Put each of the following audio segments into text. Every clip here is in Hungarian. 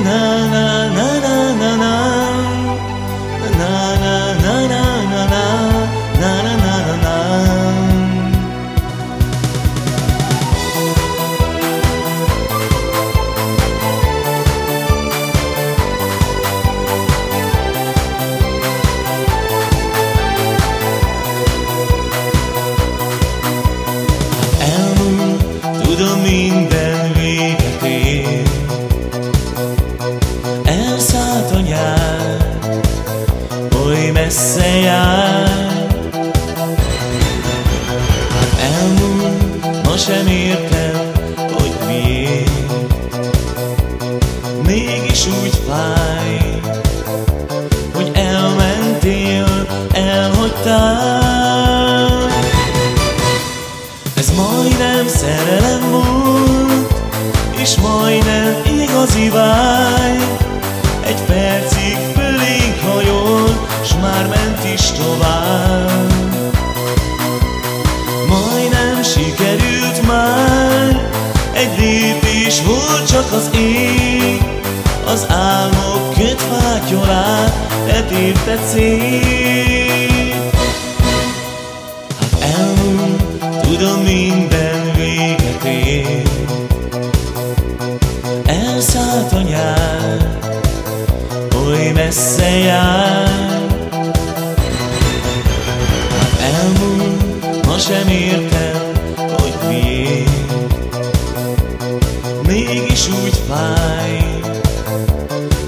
Tudom Oly messze jár Elmúlt, ma sem értem, hogy miért. Mégis úgy fáj Hogy elmentél, elhagytál. Ez majdnem szerelem volt És majdnem igazi tovább. Majdnem sikerült már Egy lépés volt csak az ég. Az álmok kötfátyolát Letépte szét. Hát elmúlt, tudom minden véget ér. Elszállt a nyár Oly messze jár sem értem, hogy miért. Mégis úgy fáj,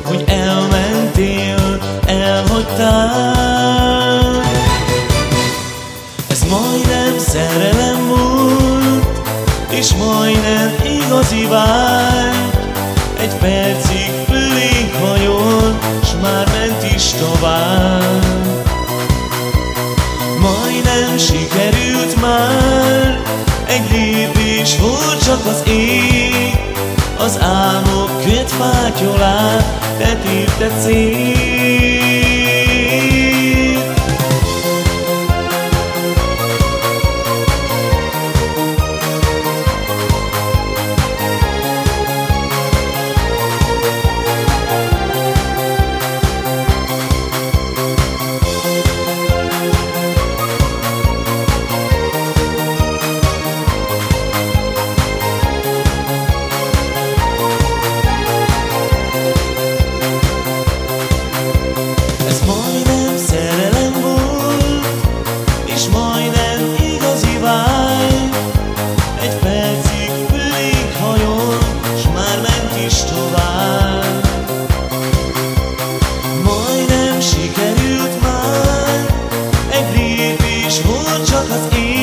hogy elmentél, elhagytál. Ez majdnem szerelem volt, és majdnem igazi vágy Egy percig fölénk hajol, s már ment is tovább. Majdnem sikerült már. Egy lépés volt csak az ég Az álmok kötfátyolát Te tépted szét Majdnem sikerült